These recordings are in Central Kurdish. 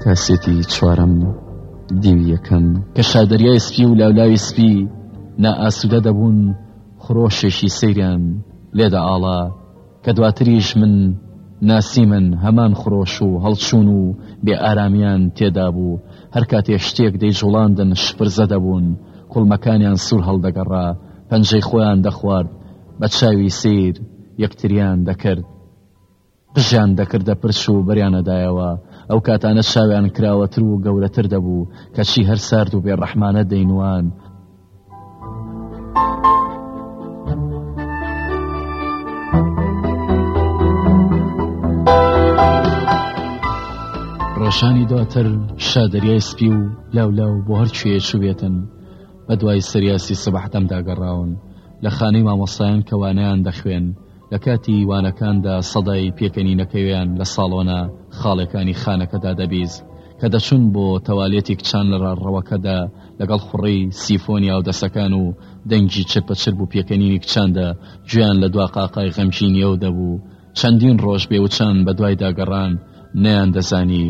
کاسێتی چوارەم دیوی یەکەم کە شادریای سپی و لاولاوی سپی نائاسوودە دەبوون خرۆشێکی سەیریان لێدا ئاڵا کە دواتریش من ناسی من هەمان خرۆش و هەڵچوون و بێ ئارامیان تێدا بوو هەر کاتێ شتێک دەی جوڵاندن شپرزە دەبوون کوڵمەکانیان سوور هەڵدەگەڕا پەنجەی خۆیان دەخوارد بە چاوی سیر یەکتریان دەکرد قژیان دەکردە پرچ و بەریانەدایەوە، ئەو کاتانە چاویان کراوەتر و گەورەتر دەبوو، کەچی هەر سارد و بێڕەحمانە دەینواند. ڕۆژانی دواتر شا دەریای سپی و لاولاو بۆ هەر کوێ چوبێتن بە دوای سریاسی سبحتەمدا گەڕاون لە خانەی مامۆسایان کەوانیان دەخوێن لە کاتی وانەکاندا سەدای پێکەنینەکەوێیان لە ساڵۆنە خاڵێکانی خانەکەدا دەبیست، کە دەچون بۆ تەوالێتی کچان لە راڕەوەکەدا لەگەڵ خوڕی سیفۆنی ئاودەسەکان و دەنگی چرپەچرپ و پێکەنینی کچاندا گوێیان لە دوا قاقای غەمگینیەو دەبوو، چەندین رۆژ بێ وچان بە دوایدا گەڕان، نەیان دەزانی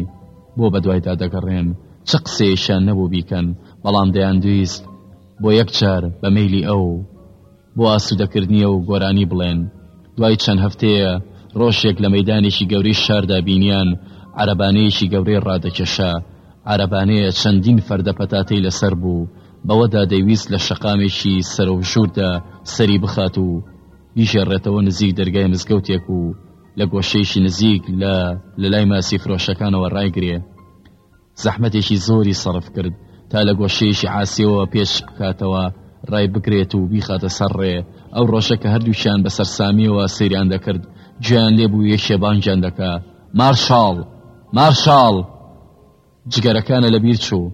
بۆ بە دوایدا دەگەڕێن، چ قسەیەکیان نەبوو بیکەن، بەڵام دەیاندویست بۆ یەکجار بە مەیلی ئەو. بۆ ئاسوودەکردنی ئەو گۆرانی بڵێن دوای چەند هەفتەیە ڕۆژێک لە مەیدانێکی گەورەی شاردا بینیان عەرەبانەیەکی گەورەی ڕادەکێشا عەرەبانەیە چەندین فەردە پەتاتەی لەسەر بوو بەوەدا دەیویست لە شەقامێکی سەرە و ژووردا سەری بخات و بیگێڕێتەوە نزیک دەرگای مزگەوتێک و لە گۆشەیەکی نزیک لە لەلای ماسی فرۆشەکانەوە ڕایگرێ زەحمەتێکی زۆری سەرف کرد تا لە گۆشەیەکی عاسیەوە پێچ بکاتەوە، ڕای بگرێت و بیخاتە سەر ڕێ، ئەو ڕۆژە کە هەردووکیان بە سەرسامیەوە سەیریان دەکرد، گوێیان لێ بوو یەکێ بانگیان دەکا، مارشاڵ! مارشاڵ! جگەرەکانە لە بیر چوو.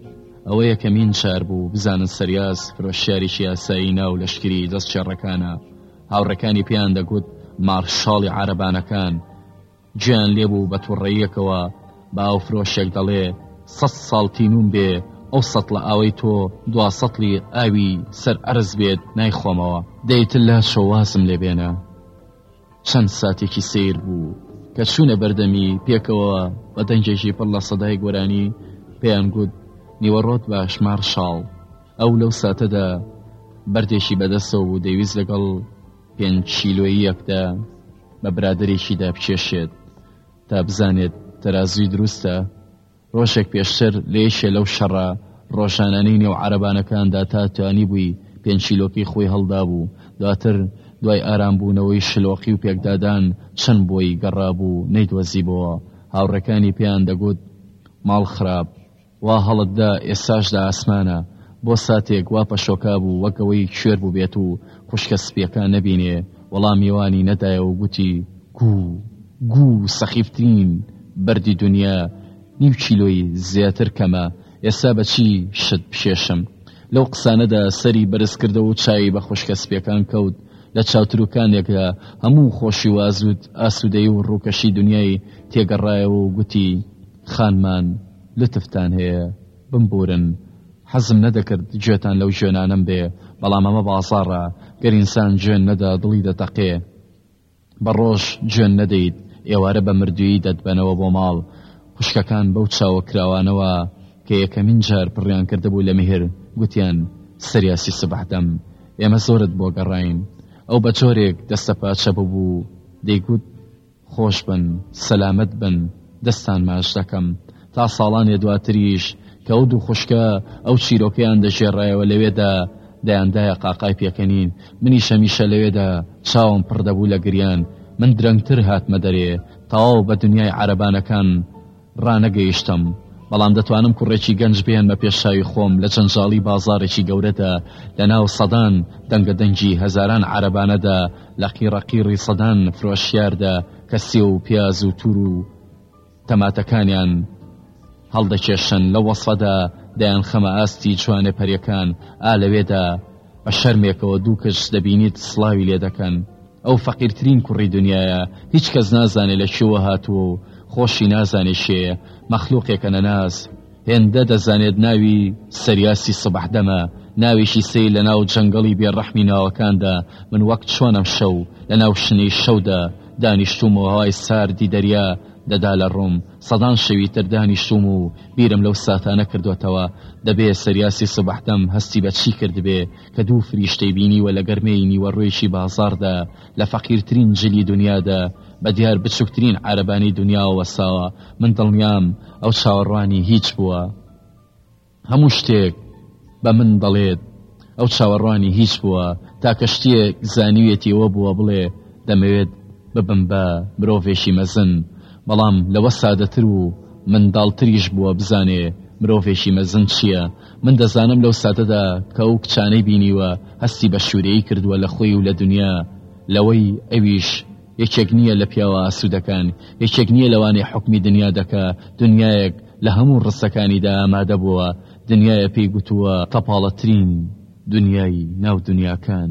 ئەوە یەکەمین جار بوو بزانن سەریاس فرۆشیارێکی ئاسایی ناو لەشکری دەستچێڕەکانە. هاوڕێکانی پێیان دەگوت مارشاڵی عارەبانەکان. جێیان لێ بوو بە توڕەییەکەوە بە ئاو فرۆشێک دەڵێ، سەت ساڵ تینووم بێ، ئەو سەتڵە ئاوەی تۆ دوا سەتڵی ئاوی سەر ئەرز بێت نایخۆمەوە، دەی تلە چۆ وازم لێ بێنە. چەند ساتێکی سەیر بوو کە چوونە بەردەمی، پێکەوە بە دەنگێکی پڕ لە سەدای گۆرانی پێیان گوت، نیوەڕۆت باش مارشاڵ. ئەو لەو ساتەدا بەردێکی بەدەستەوە بوو دەیویست لەگەڵ پێنج کیلۆیی یەکدا بە برادێکی دابچێشێت تا بزانێت تەرازوی دروستە ڕۆژێک پێشتر لێشێ لەو شەڕە ڕۆژانانەی نێو عربانەکاندا تا توانی بووی پێنج کیلۆکی خۆی هەڵدا بوو دواتر دوای ئارامبوونەوەی شلۆقی و پێکدادان چەند بۆی گەڕابوو نەیدۆزیبەوە هاوڕەکانی پێیان دەگوت ماڵ خراپ وا هەڵت دا ئێستاش لە ئاسمانە. بۆ ساتێک وا پەشۆکا بوو وەک ئەوەی کوێر بووبێت و خوشکە سپییەکان نەبینێ، وەڵامی وانی نەدایەوە و گوتی، گوو، گوو سەخیفترین بەردی دونیا نیو کیلۆی زێتر کەمە، ئێستا بە چی شت بکێشم؟ لەو قسانەدا سەری بەرز کردەوە و چاوی بە خوشکە سپییەکان کەوت، لە چاوترووکانێکدا هەموو خۆشی و ئاسوودەیی و ڕووکەشی دونیای تێگەڕایەوە و گوتی، خانمان! لوتفتان هەیە بمبورن حەزم نەدەکرد گوێتان لەو جوێنانەم بێ بەڵام ئەمە بازاڕە گەر ئینسان جوێن نەدا دڵی دەتەقێ بە ڕۆژ جوێن نەدەیت ئێوارە بە مردویی دەتبەنەوە بۆ ماڵ خوشکەکان بەو چاوە کراوانەوە کە یەکەمین جار پڕیان کردبوو لە میهر گوتیان سریاسی سبحدەم ئێمە زۆرت بۆ گەڕین ئەو بە جۆرێک دەستە پاچە ببوو دەیگوت خۆش بن سەلامەت بن دەستان ماچ دەکەم تا ساڵانێ دواتریش کە ئەو دوو خوشکە ئەو چیرۆکەیان دەژێڕایەوە لەوێدا دەیاندایە قاقای پێکەنین منیش هەمیشە لەوێدا چاوم پڕ دەبوو لە گریان من درەنگتر هاتمە دەرێ تەواو بە دنیای عەرەبانەکان ڕانەگەیشتم، بەڵام دەتوانم کوڕێکی گەنج بهێنمە پێش چاوی خۆم لە جەنجاڵی بازاڕێکی گەورەدا لە ناو سەدان دەنگە دەنگی هەزاران عەرەبانەدا لە قیڕە قیڕی سەدان فرۆشیاردا کە سێو و پیاز و توور و تەماتەکانیان هەڵدەکێشن لە وەسەدا دەیان خەمە ئاستی جوانێ پەرەکان ئا لەوێدا بە شەرمێکەوە دوو کچ دەبینیت سڵاوی لێ دەکەن ئەو فەقیرترین کوڕی دنیایە، هیچ کەس نازانێ لە کوێوە هاتووە و خۆشی نازانێ کێیە، مەخلووقێکە نەناس، هێندە دەزانێت ناوی سەریاسی سبح دەمە، ناوێکی سەیر لە ناو جەنگەڵی بێ ڕەحمی ناوەکاندا، من وەک چۆن ئەمشەو لە ناو شنەی شەودا دانیشتووم و هەوای ساردی دەریا دەدا لە ڕووم، سەدان شەوی تر دانیشتووم و بیرم لەو ساتانە کردۆتەوە، دەبێ سەریاسی سبح دەم هەستی بە چی کردبێ، کە دوو فریشتەی بینیوە لە گەرمەی نیوەڕۆیەکی بازاڕدا لە فەقیرترین جلی دونیادا بە دیار بچووکترین عارەبانەی دونیاوە وەستاوە، من دڵنیام ئەو چاوەڕوانی هیچ بووە. هەموو شتێک بە من دەڵێت ئەو چاوەڕوانی هیچ بووە، تاکە شتێک زانیویەتی ئەوە بووە بڵێ دەمەوێت ببم بە مرۆڤێکی مەزن، بەڵام لەوە سادەتر و منداڵتریش بووە بزانێ مرۆڤێکی مەزن چییە، من دەزانم لەو ساتەدا کە ئەو کچانەی بینیوە هەستی بە شوورەیی کردووە لە خۆی و لە دنیا لەوەی ئەویش یەکێک نییە لە پیاوە ئاسوودەکان یەکێک نییە لەوانەی حکمی دنیا دەکا دنیایەک لە هەموو ڕستەکانیدا ئامادە بووە دنیایە پێی گوتووە تەپاڵەترین دنیای ناو دنیاکان.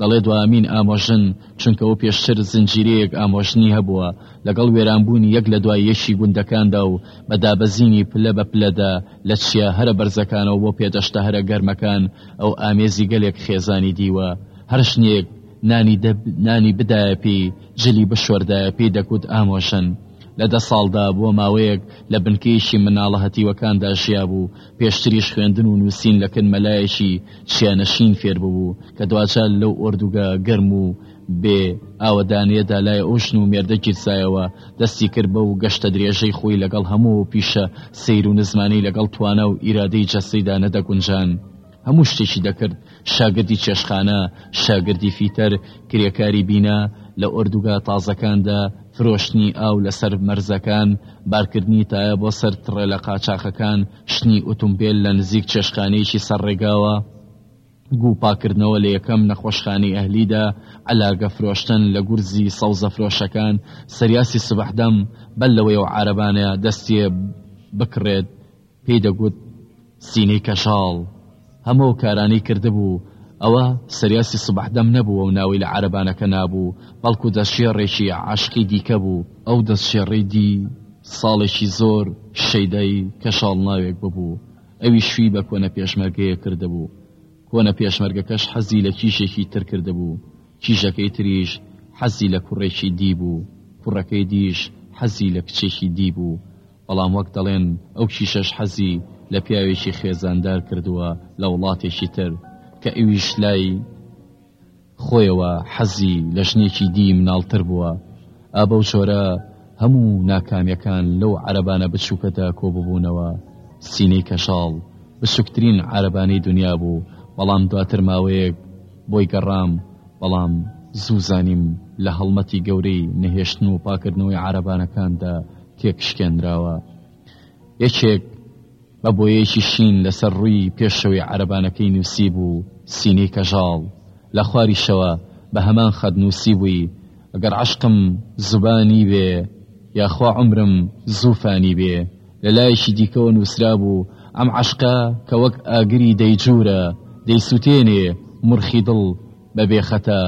دەڵێ دوایەمین ئامۆژن، چونکە ئەو پێشتر زنجیرەیەک ئامۆژنی هەبووە لەگەڵ وێرانبوونی یەک لە دوای یەکی گوندەکاندا و بە دابەزینی پلە بە پلەدا لە چیا هەرە بەرزەکانەوە بۆ پێدەشتە هەرە گەرمەکان ئەو ئامێزی گەلێک خێزانی دیوە هەر ژنێک نانی دە نانی بدایە پێی جلی بشۆردایە پێی دەکوت ئامۆژن لە دە ساڵدا بۆ ماوەیەک لە بنکەیەکی مناڵە هەتیوەکاندا ژیابوو پێشتریش خوێندن و نووسین لە کن مەلایەکی چیانەشین فێر ببوو کە دواجار لەو ئۆردوگە گەرم و بێ ئاوەدانەیەدا لای ئەو ژن و مێردە گیرسایەوە، دەستی کرد بەو گەشتە درێژەی خۆی لەگەڵ هەموو ئەو پیشە سەیر و نزمانەی لەگەڵ توانا و ئیرادەی جەستەیدا نەدەگونجان. هەموو شتێکی دەکرد. شاگردی چێشتخانە، شاگردی فیتەر، کرێکاری بینا، لە ئۆردوگا تازەکاندا، فرۆشتنی ئاو لەسەر مەرزەکان، بارکردنی تایە بۆ سەر تڕێلە قاچاخەکان، شتنی ئوتومبێل لە نزیک چێشتخانەیەکی سەر ڕێگاوە، گوو پاککردنەوە لە یەکەم نەخۆشخانەی ئەهلیدا، عەلاگە فرۆشتن لە گورزی سەوزەفرۆشەکان، سریاسی سبحدم، بەر لەوەی ئەو عارەبانە دەستێ بکڕێت، پێی دەگوت سینەی کەشاڵ، هەموو کارانەی کردبوو، ئەوە سریاسی سبح دەم نەبووە و ناوی لە عارەبانەکە نابوو، بەڵکو دەستشێڕێکی عاشقی دیکە بوو. ئەو دەستشێڕەی دی ساڵێکی زۆر شەیدای کەشاڵ ناوێک ببوو، ئەویش شووی بە کۆنە پێشمەرگەیەک کردبوو، کۆنە پێشمەرگەکەش حەزی لە کیژێکی تر کردبوو، کیژەکەی تریش حەزی لە کوڕێکی دی بوو، کوڕەکەی دیش حەزی لە کچێکی دی بوو. بەڵام وەک دەڵێن ئەو کیشەش حەزی لە پیاوێکی خێزاندار کردووە لە وڵاتێکی تر کە ئەویش لای خۆیەوە حەزی لە ژنێکی دی مناڵتر بووە ئا بەو جۆرە هەموو ناکامیەکان لەو عەربانە بچووکەدا کۆ ببوونەوە سینەی کەشاڵ بچووکترین عەربانەی دنیا بوو بەڵام دواتر ماوەیەک بۆی گەڕام بەڵام زوو زانیم لە هەڵمەتی گەورەی نەهێشتن و پاکردنەوەی عربانەکاندا تێکشکێنراوە یەکێک بە بۆیەکی شین لەسەر ڕووی پێشەوەی عەرەبانەکەی نووسی بوو سینەی کەژاڵ لە خواریشەوە بە هەمان خەت نووسی بووی ئەگەر عشقم زبانی بێ یاخوا عمرم زوو فانی بێ لە لایەکی دیکەوە نووسرا بوو ئەم عشقە کە وەک ئاگری دەیجوورە دەیسووتێنێ مرخی دڵ بە بێ خەتا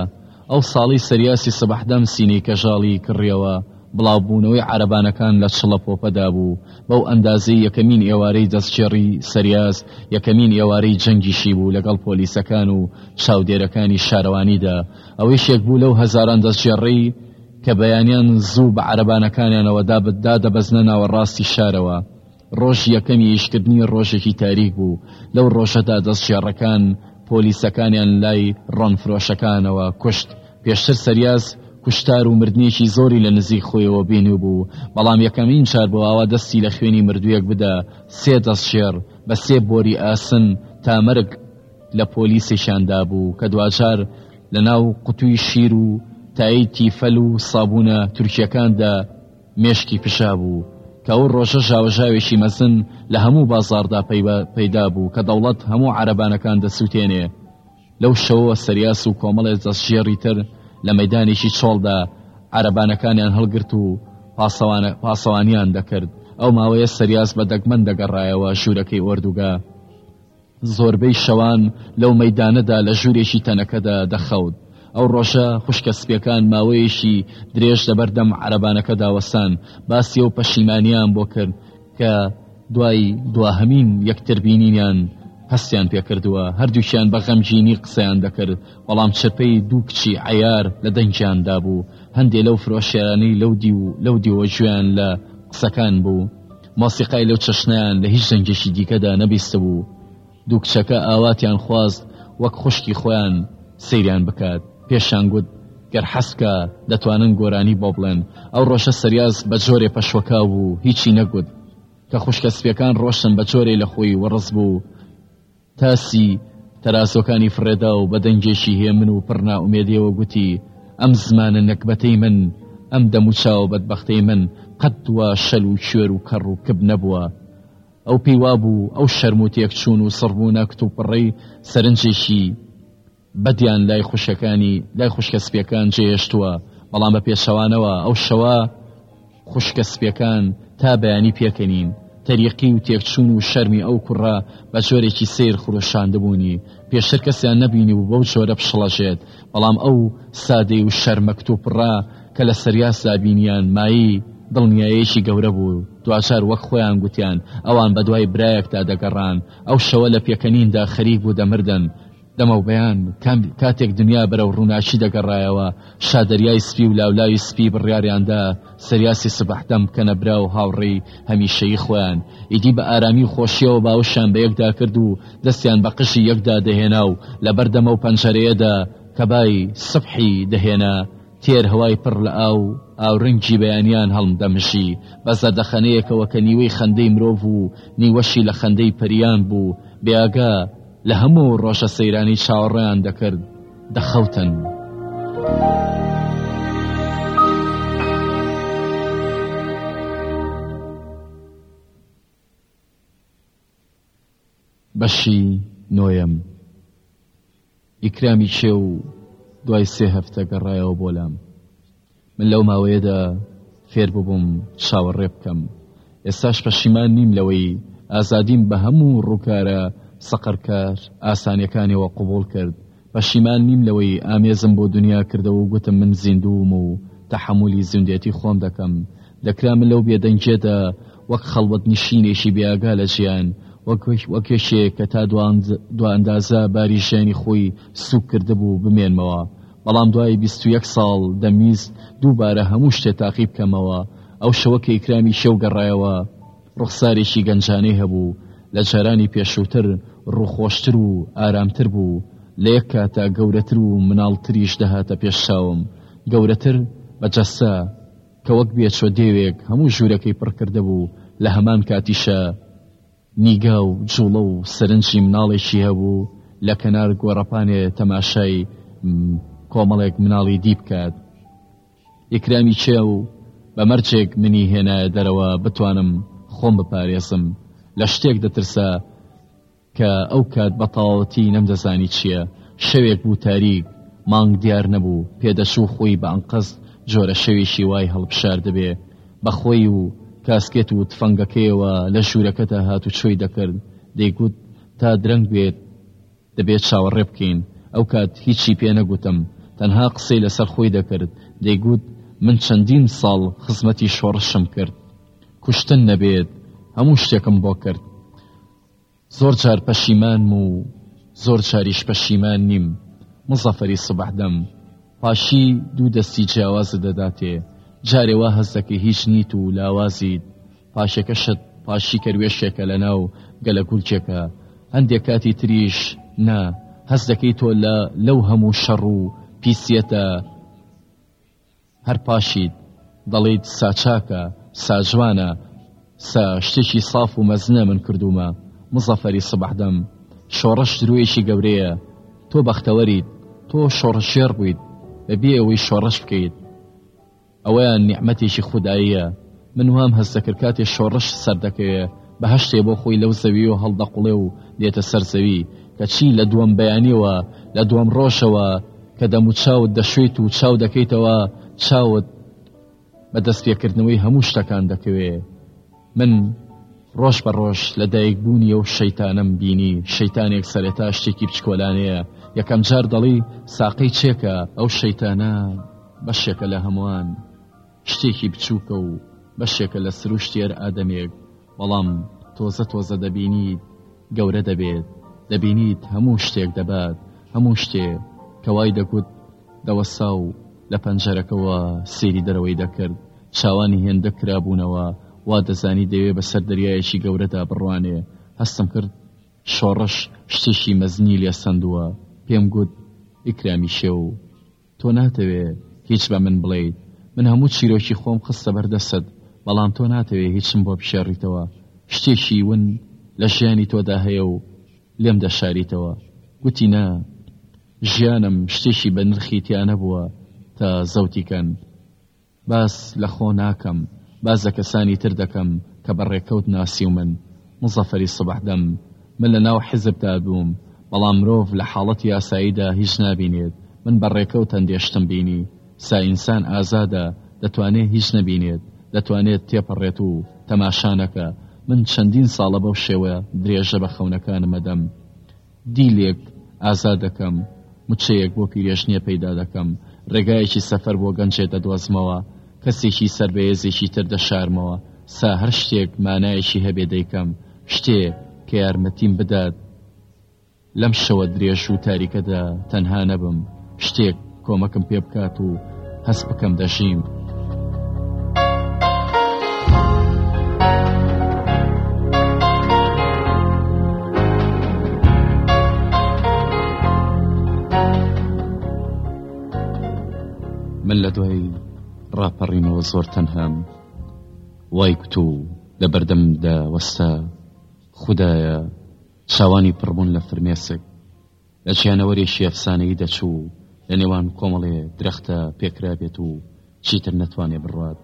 ئەو ساڵی سەریاسی سبحدم سینەی کەژاڵی کڕیەوە، بڵاو بوونەوەی عارەبانەکان لە چڵە پۆپە دا بوو، بەو ئەندازەی یەکەمین ئێوارەی دەستگێڕی سەریاس یەکەمین ئێوارەی جەنگیشی بوو لەگەڵ پۆلیسەکان و چاودێرەکانی شارەوانی دا، ئەویش یەک بوو لەو هەزاران دەستگێڕی کە بەیانیان زوو بە عارەبانەکانیانەوە دا دادەبەزنە ناوەڕاستی شارەوە. ڕۆژی یەکەمی ئیشکردنی ڕۆژێکی تاریک بوو، لەو ڕۆژەدا دەستشێڕەکان پۆلیسەکانیان لای ڕۆنفرۆشەکانەوە کوشت، پێشتر سەریاس کوشتار و مردنێکی زۆری لە نزیک خۆیەوە بینیوبوو، بەڵام یەکەمین جار بوو ئاوا دەستی لە خوێنی مردوویەک بدا، سێ دەستشێڕ بە سێ بۆری ئاسن تا مەرگ لە پۆلیسێکیان دابوو کە دواجار لەناو قوتووی شیر و تایەی تیفەل و سابوونە تورکییەکاندا مێشکی پشا بوو کە ئەو ڕۆژە ژاوەژاوێکی مەزن لە هەموو بازاڕدا پەیدا بوو کە دەوڵەت هەموو عەرەبانەکان دەسووتێنێ. لەو شەوەوە سەریاس و کۆمەڵێ دەستگێڕی تر لە مەیدانێکی چۆڵدا عەرەبانەکانیان هەڵگرت و پاسەوانیان دەکرد. ئەو ماوەیە سەریاس بە دەگمەن دەگەڕایەوە ژوورەکەی ئۆردوگا. زۆربەی شەوان لەو مەیدانەدا لە ژوورێکی تەنەکەدا دەخەوت. ئەو ڕۆژە خوشکە سپیەکان ماوەیەکی درێژ لەبەردەم عەرەبانەکەدا وەستان، باسی ئەو پەشیمانیەیان بۆ کرد کە دوای دواهەمین یەکتربینینیان هەستیان پێکردووە. هەردووکیان بە غەمگینی قسەیان دەکرد، بەڵام چرپەی دوو کچی عەیار لە دەنگیاندا بوو. هەندێ لەو فرۆشیارانەی لەو دیو و لەو دیوە گوێیان لە قسەکان بوو. مۆسیقای لەو چەشنەیان لە هیچ ژەنگێکی دیکەدا نەبیستبوو، دوو کچەکە ئاواتیان خواست وەک خوشکی خۆیان سەیریان بکات، پێشیان گوت گەر حەز بکا دەتوانن گۆرانی بۆ بڵێن، ئەو ڕۆژە سەریاس بە جۆرێ پەشوەکاو بوو هیچی نەگوت، کە خوشکە سپیەکان ڕۆشتن بە جۆرێ لە خۆی وەڕس بوو، تاسی، تەرازۆکانی فڕێدا و بە دەنگێکی هێمن و پڕ نائومێدییەوە گوتی، ئەم زمانە نەگبەتەی من، ئەم دەموچاوە بەدبەختەی من قەت وا شەل و کوێر و کەڕ و کپ نەبووە. ئەو پێی وابوو ئەو شەرم و تێکچوون و سڕبوونە کتوپڕەی سەرنجێکی. بەدیان لای خوشکەکانی لای خوشکە سپیەکان جێهێشتووە بەڵام بە پێچەوانەوە ئەو شەوە خوشکە سپیەکان تا بەیانی پێکەنین تەریقی و تێکچوون و شەرمی ئەو کوڕە بە جۆرێکی سیر خرۆشاندبوونی پێشتر کەسیان نەبینی و بەو جۆرە پشڵەژێت بەڵام ئەو سادەی و شەرمەکت و پڕە کە لە سریاس دابینیان مایی دڵنیایەکی گەورە بوو دوجار وەک خۆیان گوتیان ئەوان بە دوای برایەکدا دەگەڕان ئەو شەوە لە پێکەنیندا خەریک بوو دەمردن دەمەو بەیان کاتێک دنیا بەرەو ڕووناکی دەگەڕایەوە شادەریای سپی و لاولاوی سپی بڕیاریاندا سریاسی سبحدەم بکەنە برا و هاوڕێی هەمیشەی خۆیان ئیدی بە ئارامی و خۆشیەوە باوشان بە یەکدا کرد و دەستیان بە قژی یەکدا دەهێنا و لە بەردەمە و پەنجەرەیەدا کە بای سبحی دەهێنا تێر هەوای پڕ لە ئاو ئاورنگی بەیانیان هەڵم دەمژی بە زەردەخەنەیەکەوە کە نیوەی خەندەی مرۆڤ و نیوەشی لە خەندەی پەریان بوو بێگا لە هەموو ئەو ڕۆژە سەیرانەی چاوەڕێیان دەکرد، دەخەوتن. بەشی نۆیەم ئیکرامی چێ و دوای سێ هەفتە گەڕایەوە بۆ لام من لەو ماوەیەدا فێر ببووم چاوەڕێ بکەم ئێستاش پەشیمان نیم لەوەی ئازادیم بە هەموو ڕووکارە سەقەرکار ئاسانیەکانیەوە قوبوڵ کرد پەشیمان نیم لەوەی ئامێزم بۆ دنیا کردەوە و گوتم من زیندووم و تەحملی زیندێتی خۆم دەکەم دەکرا من لەو بێدەنگێدا وەک خەڵوەت نشینێکی بێئاگا لە ژیان وەکێشێ کە تا دواندازە باری ژیانی خۆی سوک کردبوو بمێنمەوە بەڵام دوای بیست و یەک ساڵ دەمویست دووبارە هەموو شتێ تاقی بکەمەوە، ئەو شەوە کە ئیکرامی کێو گەڕایەوە ڕوخسارێکی گەنجانەی هەبوو، لە جارانی پێشووتر ڕووخۆشتر و ئارامتر بوو، لە یەک کاتە گەورەتر و مناڵتریش دەهاتە پێش چاوم، گەورەتر بە جەستە، کە وەک بێچوە دێوێک هەموو ژوورەکەی پڕکردبوو، لە هەمان کاتیشا. نیگا و جوڵە و سەرنجی مناڵێکی هەبوو لە کەنار گۆڕەپانێ تەماشای کۆمەڵێک مناڵی دی بکات ئیکرامی چێ و بە مەرجێک منی هێنایە دەرەوە بتوانم خۆم بپارێزم لە شتێک دەترسا کە ئەو کات بە تەواوەتی نەمدەزانی چییە شەوێک بوو تاریک مانگ دیار نەبوو پێدەچوو خۆی بە ئەنقەست جۆرە شەوێکی وای هەڵبشاردبێ بە خۆی و کاسکێت و تفەنگەکەیەوە لە ژوورەکەدا هاتوچۆی دەکرد، دەیگوت، تا درەنگ بێت دەبێت چاوەڕێ بکەین. ئەو کات هیچی پێ نەگوتم، تەنها قسەی لەسەر خۆی دەکرد، دەیگوت، من چەندین ساڵ خزمەتی شۆڕشم کرد، کوشتن نەبێت هەموو شتێکم بۆ کرد. زۆر جار پەشیمانم و زۆر جاریش پەشیمان نیم مزەفەری سبح دەم پاشی دوو دەستی جیاوازت دەداتێ جارێ وا هەز دەکەی هیچ نیت و لاوازیت پاشەکەشت پاشی کەروێشێکە لە ناو گەلە گولکێکە هەندێک کاتی تریش نا هەز دەکەی تۆ لە لەو هەموو شەڕ و پیسیەتە هەر پاشیت دەڵێیت سا چاکە، سا جوانە، سا شتێکی ساف و مەزنە من کردوومە. مزەفەری سبەحدەم، شۆڕش دروویەکی گەورەیە. تۆ بەختەوەریت، تۆ شۆڕشگێڕ بوویت بەبێ ئەوەی شۆڕش بکەیت. ئەوەیان نیعمەتێکی خوداییە. من وام هەست دەکرد کاتێ شۆڕش سەردەکەوێ بەهەشتێ بۆ خۆی لەو زەوییەوە هەڵدەقوڵێ و دێتە سەر زەوی، کەچی لە دووەم بەیانیەوە، لە دووەم ڕۆژەوە کە دەموچاوت دەشۆیت و چاو دەکەیتەوە، چاوت بە دەستپێکردنەوەی هەموو شتەکان دەکەوێ. من ڕۆژ بە ڕۆژ لە دایکبوونی ئەو شەیتانەم بینی، شەیتانێک سەرەتا شتێکی بچکۆلانەیە، یەکەمجار دەڵێی ساقەی چێکە، ئەو شەیتانە بەشێکە لە هەمووان. شتێکی بچووکە و بەشێکە لە سروشتی هەر ئادەمێک بەڵام تۆزە تۆزە دەبینیت گەورە دەبێت دەبینیت هەموو شتێک دەبات هەموو شتێ کەوای دەگوت دەوەسا و لە پەنجەرەکەەوە سێری دەرەوەی دەکرد چاوانی هێندە کرابوونەوە وا دەزانی دەوێ بەسەر دەریایەکی گەورەدا بڕوانێ هەستم کرد شۆڕش شتێکی مەزنی لێ سندووە پێم گوت ئیکرامی شێو تۆ ناتەوێ هیچ بە من بڵێیت، من هەموو چیرۆکی خۆم خستە بەر دەستت، بەڵام تۆ ناتەوێ هیچم بۆ بشێڕیتەوە، شتێکی ون لە ژیانی تۆدا هەیە و لێم دەشاریتەوە. گوتی نا، ژیانم شتێکی بە نرخی تیا نەبووە تا زەوتی کەن. باس لە خۆ ناکەم، باس لە کەسانی تر دەکەم کە بە ڕێکەوت ناسیومن. مزەفەری سبحدەم، من لە ناو حیزبدا بووم، بەڵام مرۆڤ لە حاڵەتی ئاساییدا هیچ نابینێت، من بە ڕێکەوت تەندێشتم بینی. سا ئینسان ئازادە، دەتوانێت هیچ نەبینێت، دەتوانێت تێپەڕێت و تەماشا نەکا. من چەندین ساڵە بەو شێوە درێژە بە خەونەکانم ئەدەم. دیلێک ئازاد دەکەم، مچەیەک بۆ پیرێژنێ پەیدا دەکەم، ڕێگایەکی سەفەر بۆ گەنجێ دەدۆزمەوە، کەسێکی سەر بەهێزێکی تر دەشارمەوە، سا هەر شتێک مانایەکی هەبێ دەیکەم، شتێ کە یارمەتیم بدات لەم شەوە درێژ و تاریکەدا تەنها نەبم، شتێک. کۆمەکم پێ بکات و هەست بکەم دەژیم. من لە دوای ڕاپەڕینەوە زۆر تەنهام وای کوت و لە بەردەمدا وەستا خوددایە چاوانی پڕبوون لە فرمێسک لە شانەوەرێکی ئەفسانەیی دەچوو و لە نێوان کۆمەڵێ درەختە پێکرابێت و چیتر نەتوانێ بڕوات.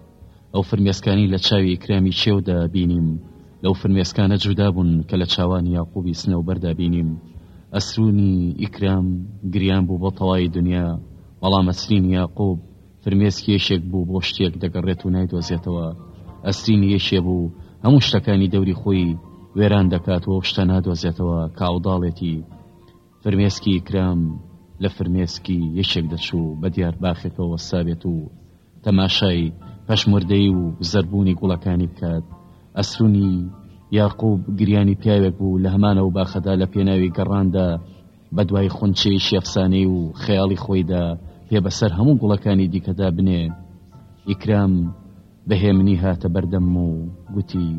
ئەو فرمێسکانەی لە چاوی ئیکرامی کێودا بینیم، لەو فرمێسکانە جودا بوون کە لە چاوانی یاقووبی سنەوبەردا بینیم. ئەسرینی ئیکرام گریان بوو بۆ تەوای دنیا، بەڵام ئەسرینی یاقووب فرمێسک یەیشێک بوو بۆ شتێک دەگەڕێت و نایدۆزێتەوە، ئەسرین یەیشێ بوو هەموو شتەکانی دەوری خۆی وێران دەکات و ئەو شتە نادۆزێتەوە کە عەوداڵێتی. فرمێسکی ئیکرام لە فرمێسکی یەیشێک دەچوو بە دیار باخێکەوە وەستابێت و تەماشای پەژموردەیی و زەردبوونی گوڵەکانی بکات. ئەسرونی یاقوب گریانی پیاوێک بوو لە هەمان ئەو باخەدا لە پێناوی گەڕاندا بەدوای خونچەی شێخسانەی و خەیاڵی خۆیدا پێ بەسەر هەموو گوڵەکانی دیکەدا بنێ ئیکرام بەهێمنی هاتە بەردەم و گوتی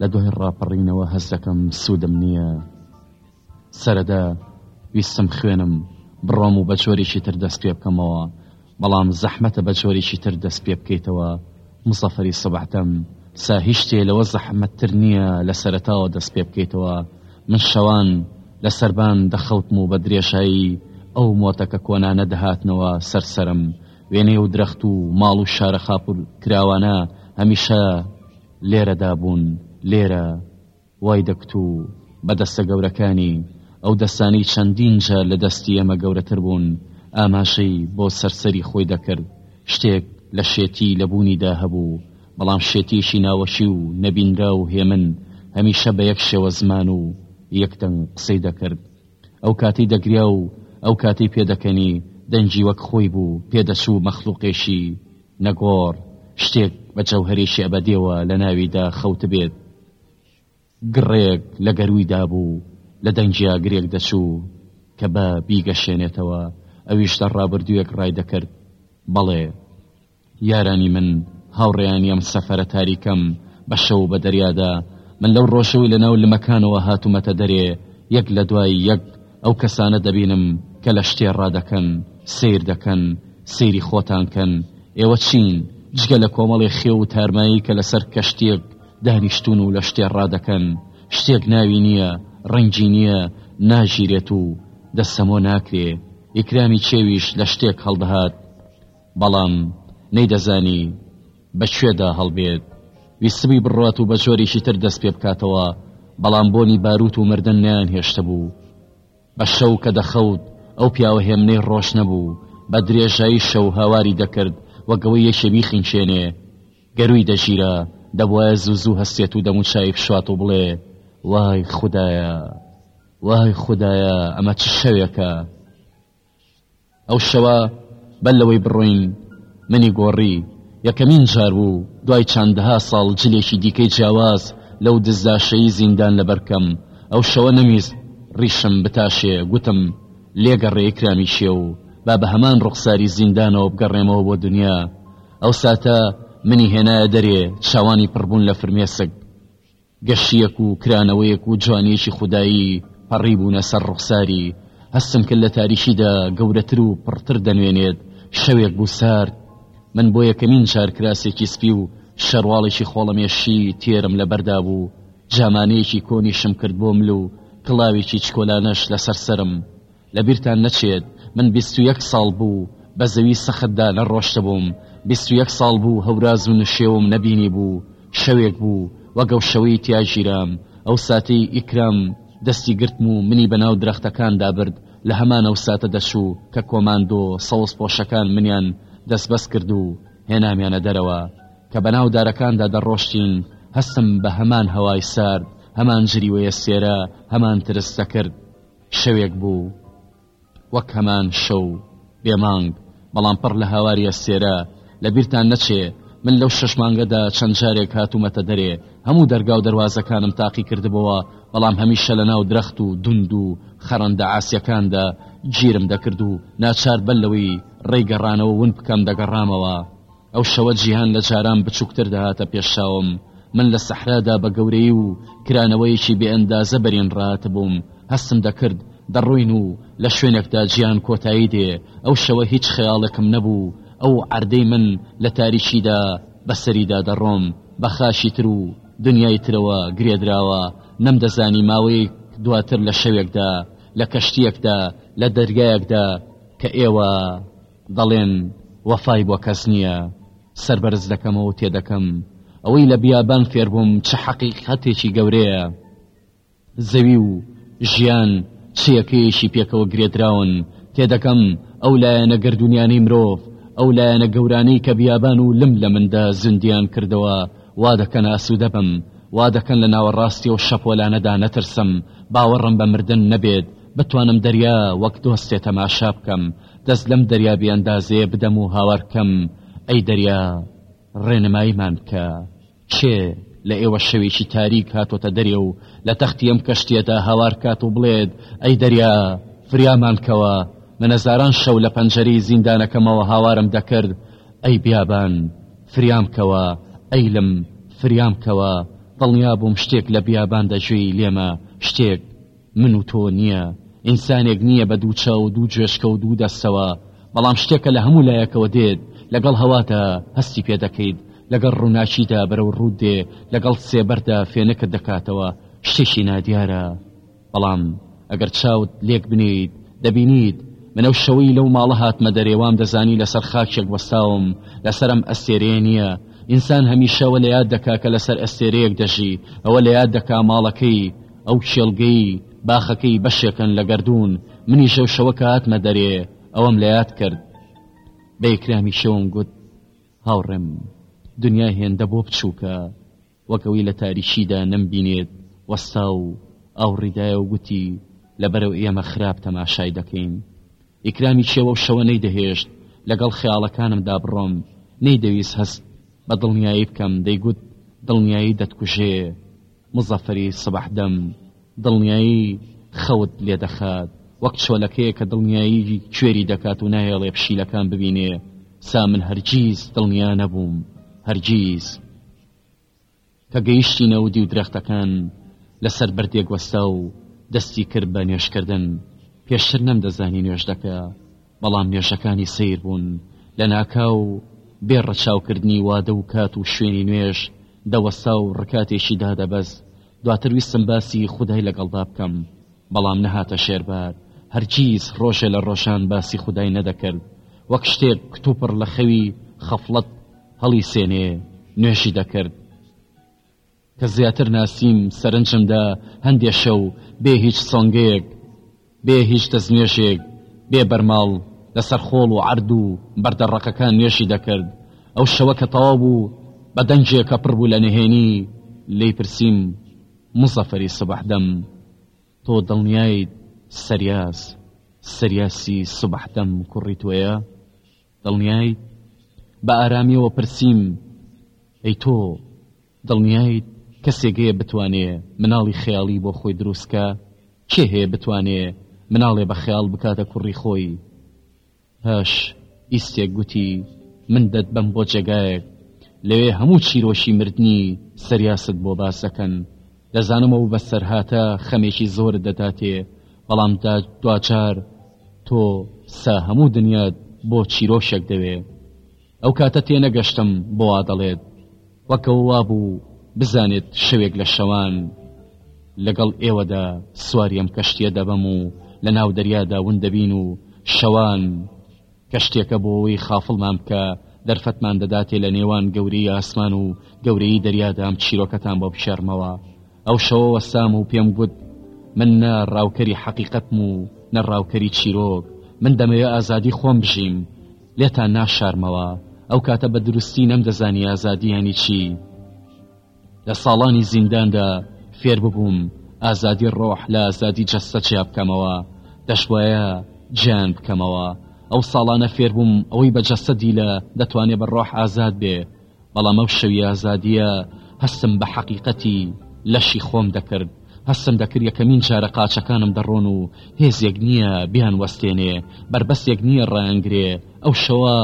لە دوای ڕاپەڕینەوە هەست دەکەم سوودم نییە سەرەدا ویستم خوێنم بڕۆم و بە چۆرێکی تر دەست پێ بکەمەوە بەڵام زەحمەتە بەجۆرێکی تر دەست پێ بکەیتەوە مسەفەری سەبع تەم سا هیچ شتێ لەوە زەحمەت تر نییە لە سەرەتاوە دەست پێ بکەیتەوە من شەوان لە سەربان دەخەوتم و بە درێژایی ئەو مۆتەکە کۆنانە دەهاتنەوە سەر سەرم وێنەی و درەخت و ماڵ و شارە خاپور کراوانە هەمیشە لێرەدا بوون لێرە وای دەکوتوو بە دەستە گەورەکانی، ئەو دەستانەی چەندین جار لە دەستی ئێمە گەورەتر بوون، ئاماژەی بۆ سەر سەری خۆی دەکرد، شتێک لە شێتی لە بوونیدا هەبوو، بەڵام شێتییەکی ناوەکی و نەبینراو و هێمن، هەمیشە بە یەک شێوە زمان و یەک دەنگ قسەی دەکرد. ئەو کاتەی دەگریا و ئەو کاتەی پێدەکەنی، دەنگی وەک خۆی بوو، پێدەچوو مەخلووقێکی نەگۆڕ، شتێک بە جەوهەرێکی ئەبەدییەوە لە ناویدا خەوتبێت. گڕێک لە گەرووی دابوو و لە دەنگیا گرێک دەچوو کە بە بیگەشێنێتەوە، ئەویش لە ڕابردوویەک ڕای دەکرد، بەڵێ، یارانی من، هاوڕێیانی ئەم سەفەرە تاریکەم، بە شەو و بە دەریادا، من لەو ڕۆژەوەی لە ناو لمەکانەوە هاتوومەتە دەرێ، یەک لە دوای یەک ئەو کەسانە دەبینم کە لە شتێ ڕادەکەن، سەیر دەکەن، سەیری خۆتان کەن، ئێوە چین؟ جگە لە کۆمەڵێ خێو و تارمایی کە لەسەر کەشتییەک، دانیشتوون و لە شتێ ڕادەکەن، شتێک ناوی نییە، ڕەنگی نییە، ناگیرێت و دەستەمۆ ناکرێ، ئیکرامی کێویش لە شتێک هەڵدەهات، بەڵام نەیدەزانی بە کوێدا هەڵبێت. ویستبووی بڕوات و بە جۆرێکی تر دەست پێ بکاتەوە، بەڵام بۆنی باروت و مردن نەیانهێشتبوو. بە شەو کە دەخەوت، ئەو پیاوە هێمنەی ڕۆژ نەبوو، بە درێژایی شەو هاواری دەکرد وەک ئەوەی یەکێ بیخنکێنێ. گەر وی دەگیرا دەبوایە زوو زوو هەستێت و دەموچاوی بشوات و بڵێ، وای خودایە، وای خودایە ئەمە چ شەوێکە! ئەو شەوە بەر لەوەی بڕۆین منی گۆڕی، یەکەمین جار بوو دوای چەندەها ساڵ جلێکی دیکەی جیاواز لەو دزداشەی زیندان لەبەر بکەم، ئەو شەوە نەمویست ڕیشم بتاشێ، گوتم، لێگەڕێ ئیکرامی کێو، با بە هەمان ڕوخساری زیندانەوە بگەڕێمەوە بۆ دونیا. ئەو ساتە منی هێنایە دەرێ، چاوانی پڕبوون لە فرمێسک. گەشییەک و کرانەوەیەک و جوانییەکی خودایی پەڕیبوونە سەر ڕوخساری. هەستم کرد لە تاریکیدا گەورەتر و پڕتر دەنوێنێت. شەوێک بوو سارد. من بۆ یەکەمین جار کراسێکی سپی و شەرواڵێکی خۆڵەمێشی تێرم لەبەردا بوو. جامانەیەکی کۆنیشم کرد بۆ مل و کڵاوێکی چکۆلانەش لەسەر سەرم. لە بیرتان نەچێت من بیست و یەک ساڵ بوو بە زەوی سەختدا نەڕۆشتبووم، بیست و یەک ساڵ بوو هەوراز و نشێوم نەبینیبوو، شەوێک بوو وەک ئەو شەوەی تیا ژیرام، ئەو ساتەی ئیکرام دەستی گرتم و منی بە ناو درەختەکاندا برد، لە هەمان ئەو ساتە دەچوو کە کۆماندۆ سەوزپۆشەکان منیان دەسبەس کرد و هێنامیانە دەرەوە. کە بە ناو دارەکاندا دەڕۆشتین هەستم بە هەمان هەوای سارد، هەمان جریوەیە سێرە، هەمان ترس دەکرد. شەوێک بوو وەک هەمان شەو بێ مانگ بەڵام پڕ لە هاواری ئەستێرە لە بیرتان نەچێ من لەو شەش مانگەدا چەند جارێک هاتوومەتە دەرێ هەموو دەرگا و دەواازەکانم تاقی کردبەوە بەڵام هەمیشە لە ناو درەخت و دوند و خەڕەندە ئاسیەکاندا گیرم دەکرد و ناچار بەل لەوەی ڕێگەڕانەوە ون بکەم دەگەڕامەوە ئەو شەوە جیهان لە جاران بچووکتر دەهاتە پێشچاوم من لە سەحرادا بە گەورەی و کرانەوەیەکی بێئەندازە بەرین ڕات بووم هەستم دەکرد دەڕوین و لە شوێنێکدا جیان کۆتایی دێ ئەو شەوە هیچ خەیاڵێکم نەبوو ئەو عردەی من لە تاریکیدا بەسەریدا دەڕۆم بە خاشی تر و دنیای ترەوە گرێدراوە نەمدەزانی ماوەیەک دواتر لە شەوێکدا لە کەشتیەکدا لە دەرگایەکدا کە ئێوە دەڵێن وەفای بۆ کەس نییە، سەربەرز دەکەمەوە و تێدەکەم، ئەوەی لە بیابان فێربووم چ حەقیقەتێکی گەورەیە، زەوی و ژیان چ یەکەیەکی پێکەوە گرێدراون، تێدەکەم ئەو لایەنە گەردوونیانەی مرۆڤ، ئەو لایەنە گەورانەی کە بیابان و لم لە مندا زیندیان کردووە، وا دەکەن ئاسوودە بم، وا دەکەن لە ناوەڕاستی ئەو شەپۆلانەدا نەترسم، باوەڕم بە مردن نەبێت، بتوانم دەریا وەک دۆستێ تەماشا بکەم، دەست لەم دەریا بیاندازەیە بدەم و هاوار بکەم، ئەی دەریا ڕێنماییمان بکە، کێ لە ئێوە شەوێکی تاریک هاتۆتە دەرێ و لە تەختی ئەم کەشتییەدا هاوار بکات و بڵێت، ئەی دەریا فریامان بکەوە، من هەزاران شەو لە پەنجەرەی زیندانەکەمەوە هاوارم دەکرد، ئەی بیابان فریام بکەوە، ئەی لم فریام بکەوە، دڵنیا بووم شتێک لە بیابان دەجێی لێمە، شتێک من و تۆ نییە، ئینسانێک نییە بە دوو چاو و دوو جوێشکە و دوو دەستەوە، بەڵام شتێکە لە هەموو لایەکەوە دێت، لەگەڵ هەوادا هەستی پێ دەکەیت، لەگەڵ ڕووناکیدا بەرەو ڕووت دێ، لەگەڵ سێبەردا فێنکت دەکاتەوە، شتێکی نادیارە. بەڵام ئەگەر چاوت لێک بنێیت، دەبینیت. من ئەو شەوەی لەو ماڵە هاتمە دەرێ وامدەزانی لەسەر خاکێک وەستاوم، لەسەر ئەم ئەستێرەیە نییە. ئینسان هەمیشە ئەوە لە یاد دەکا کە لەسەر ئەستێرەیەک دەژی، ئەوە لە یاد دەکا ماڵەکەی، ئەو کێڵگەی باخەکەی بەشێکن لە گەردوون منیش ئەو شەوە کە هاتمە دەرێ ئەوەم لە یاد کرد بە ئیکرامی شەوم گوت هاوڕێم دنیا هێندە بۆ بچووکە وەکەوەی لە تاریشیدا نەمبینێت وەستا و ئاوڕیدایە و گوتی لەبەرەو ئێمە خراپ تەماشای دەکەین ئیکرامی چێوە و شەوە نەیدەهێشت لەگەڵ خەیاڵەکانمدا بڕۆم نەیدەویست هەست بە دڵنیایی بکەم دەیگوت دڵنیایی دەتکوژێ مزەفەری سبەح دەم، دڵنیایی خەوت لێ دەخات، وەک چۆلەکەیەک کە دڵنیایی کوێری دەکات و نایەڵێ پشیلەکان ببینێ، سا من هەرگیز دڵنیا نەبووم، هەرگیز. کە گەیشتینە و دیو درەختەکان لە سەر بەردێک وەستا و دەستی کرد بە نوێژکردن، پێشتر نەمدەزانی نوێژ دەکا، بەڵام نوێژەکانی سەیر بوون، لەناکاو بێ ڕەچاوکردنی وادە و کات و شوێنی نوێژ دەوەستا و ڕکاتێکی دادەبەست، دواتر ویستم باسی خودای لەگەڵدا بکەم، بەڵام نەهاتە ژێربار، هەرگیز ڕۆژێ لە ڕۆژان باسی خودای نەدەکرد، وەک شتێک کتوپڕ لە خەوی خەفڵەت هەڵیسێنێ نوێژی دەکرد. کە زیاتر ناسیم سەرنجم دا هەندێ شەو بێ هیچ سۆنگەیەک بێ هیچ دەستنوێژێک بێ بەرماڵ لەسەر خۆڵ و عەرد و بەردە ڕەقەکان نوێژی دەکرد ئەو شەوە کە تەواو بوو بە دەنگێ کە پڕ بوو لە نهێنی لی پرسیم مزەفەری سبح دەم تۆ دڵنیایت سریاس سریاسی سبح دەم کوڕی تۆیە؟ دڵنیایت؟ بە ئارامیەوە پرسیم، ئەی تۆ دڵنیایت کەسێک هەیە بتوانێ مناڵی خەیاڵی بۆ خۆی دروست کا؟ کێ هەیە بتوانێ مناڵێ بە خەیاڵ بکاتە کوڕی خۆی؟ پاش ئیستێک گوتی، من دەتبەم بۆ جێگایەک لەوێ هەموو چیرۆکی مردنی سەریاست بۆ باس دەکەن، دەزانم ئەو بەسەرهاتە خەمێکی زۆرت دەداتێ، بەڵام دواجار تۆ سە هەموو دنیات بۆ چیرۆشێک دەوێ. ئەو کاتە تێنەگەشتم بۆ وا دەڵێت، وەکەوە وابوو بزانێت شەوێک لە شەوان لەگەڵ ئێوەدا سواری ئەم کەشتییە دەبم و لە ناو دەریادا ون دەبین و شەوان کەشتێکە بۆ ئەوەی خافڵمان بکا، دەرفەتمان دەداتێ لە نێوان گەورەی ئاسمان و گەورەیی دەریادا ئەم چیرۆکەتان بۆ بشێڕمەوە. ئەو شەوە وەستام و پێم گوت، من نە ڕاوکەری حەقیقەتم و نە ڕاوکەری چیرۆک، من دەمەوێ ئازادی خۆم بژیم، لێتان ناشارمەوە. ئەو کاتە بە دروستی نەمدەزانی ئازادی یانی چی. لە ساڵانی زینداندا فێر ببووم ئازادی ڕۆح لە ئازادی جەستە چیا بکەمەوە دەشبایە جیان بکەمەوە ئەو ساڵانە فێر بووم ئەوەی بە جەستە دیلە دەتوانێت بە ڕۆح ئازاد بێ بەڵام ئەو شەوی ئازادیە هەستم بە حەقیقەتی لەشی خۆم دەکرد هەستم دەکرد یەکەمین جارە قاچەکانم دەڕۆن و هێزێک نییە بیان وەستێنێ بربەستێک نییە ڕایانگرێ ئەو شەوە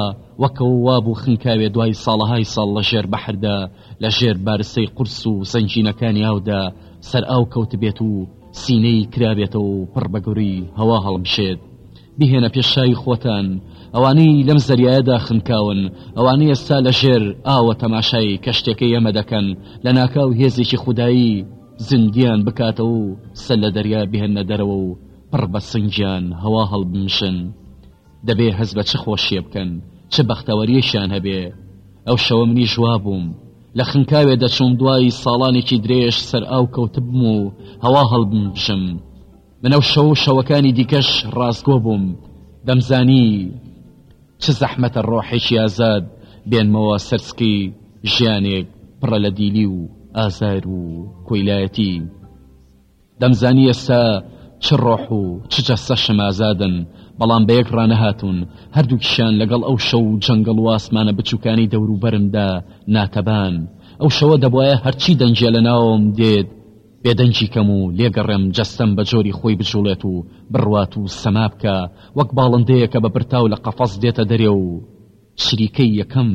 وەکەوە وابوو خنکاوێ دوای ساڵەهای ساڵ لە ژێر بەحردا لە ژێر بارستەی قورس و سەنگینەکانی ئاودا سەر ئاو کەوتبێت و سینەی کرابێتەوە و پڕ بە گوری هەوا هەڵمشێت بهێنە پێش شاوی خۆتان ئەوانەی لەم زەریایەدا خنکاون ئەوانەی ئێستا لە ژێر ئاوە تەماشای کەشتێکە ئێمە دەکەن لە ناکاو هێزێکی خودایی زیندیان بکاتەوە و سەر لە دەریا بهێنە دەرەوە و پڕ بە سنگیان هەوا هەڵبمشن دەبێ هەست بە چ خۆشیێ بکەن، چ بەختەوەریێکیان هەبێ. ئەو شەوە منیش وا بووم. لە خنکاوێ دەچووم دوای ساڵانێکی درێژ سەر ئاو کەوتبم و هەوا هەڵبمژم. من ئەو شەوە و شەوەکانی دیکەش ڕاستگۆ بووم. دەمزانی چ زەحمەتە ڕۆحێکی ئازاد بێنمەوە سەر سکی ژیانێک پڕە لە دیلی و ئازار و کۆیلایەتی. دەمزانی ئێستا چ ڕۆح و چ جەستەشم ئازادن، بەڵام بە یەک ڕانەهاتوون، هەردووکیشیان لەگەڵ ئەو شەو و جەنگەڵ و ئاسمانە بچووکانەی دەوروبەرمدا ناتەبان. ئەو شەوە دەبوایە هەرچی دەنگییە لە ناوەوەم دێت بێدەنگی کەم و لێگەڕێم، جەستەم بە جۆری خۆی بجووڵێت و بڕوات و سەما بکا، وەک باڵندەیەک کە بە برتاو لە قەفەس دێتە دەرێ و، شریکەی یەکەم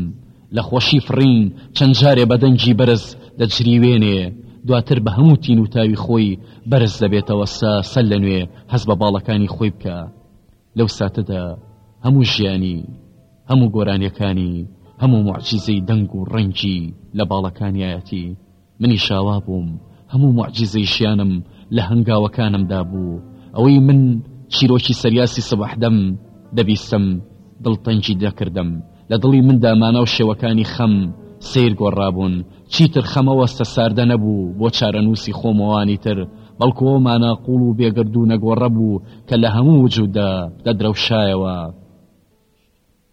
لە خۆشی فڕین چەند جارێ بە دەنگی بەرز دەجریوێنێ، دواتر بە هەموو تین و تاوی خۆی بەرز دەبێتەوە سە سە لەنوێ هەست بە باڵەکانی خۆی بکا لەو ساتەدا هەموو ژیانی هەموو گۆرانیەکانی هەموو موعجیزەی دەنگ و ڕەنگی لە باڵەکانیایەتی. منیش ئاوا بووم، هەموو موعجیزەی ژیانم لە هەنگاوەکانمدا بوو، ئەوەی من چیرۆکی سەریاسی سبحدم دەبیستم دڵتەنگی دەکردم، لە دڵی مندا مانا و شێوەکانی خەم سەیر گۆڕرابوون، چیتر خەم ئەو ئەستە ساردە نەبوو بۆ چارەنووسی خۆم و ئەوانی تر، بەڵکو ئەو مانا قووڵ و بێگەرد و نەگۆڕە بوو کە لە هەموو وجوددا دەدرەوشایەوە.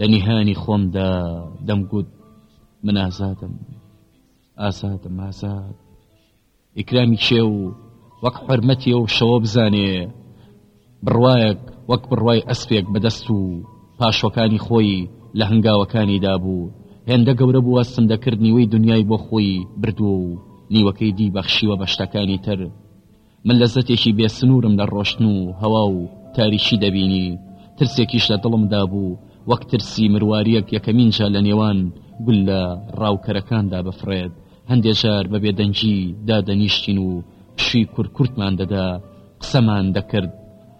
لە نیهانی خۆمدا دەمگوت من ئازادم ئازادم ئازاد ئیکرامی کێ و وەک حرمەتی و شەوە بزانێ بڕواەک وەک بڕوای ئەسپێک بەدەست و پاشوەکانی خۆی لە هەنگاوەکانی دابوو هێندە گەورە بووە سم دەکرد نیوەی دنیای بۆ خۆی بردووە و نیوەکەی دی بەخشیوە بە شتەکانی تر من لەزەتێکی بێ سنوورم لە ڕۆشتن و هەوا و تاریکی دەبینی، ترسێکیش لە دڵمدا بوو وەک ترسی مروارییەک یەکەمین جار لە نێوان گوللە ڕاوکەرەکاندا بفڕێت، هەندێ جار بە بێدەنگی دادەنیشتین و پشووی کورت کورتمان دەدا، قسەمان دەکرد،